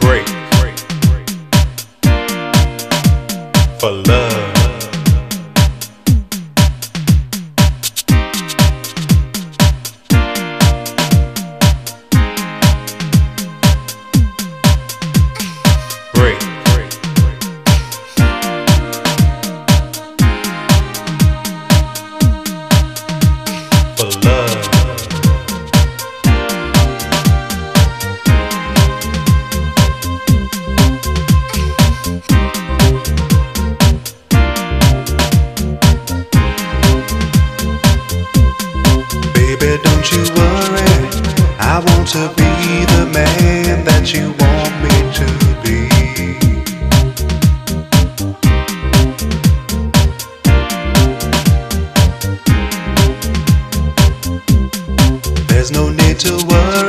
Break. For love. to be the man that you want me to be. There's no need to worry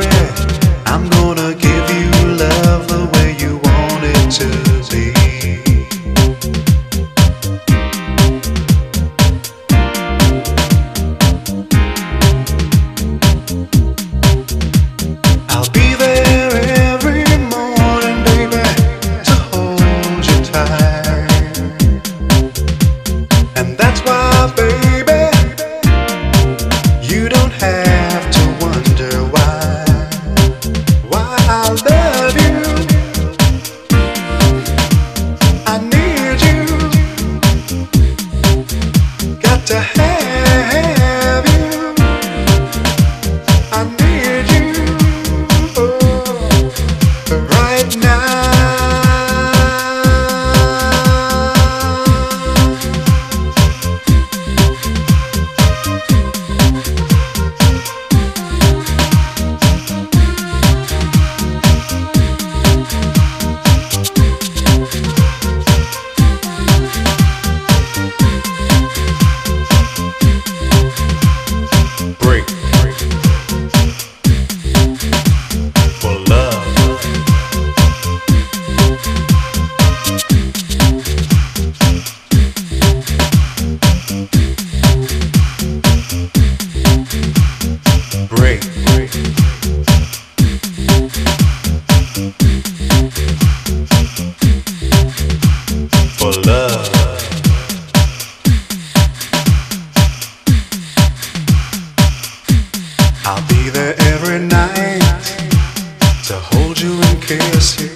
kiss you.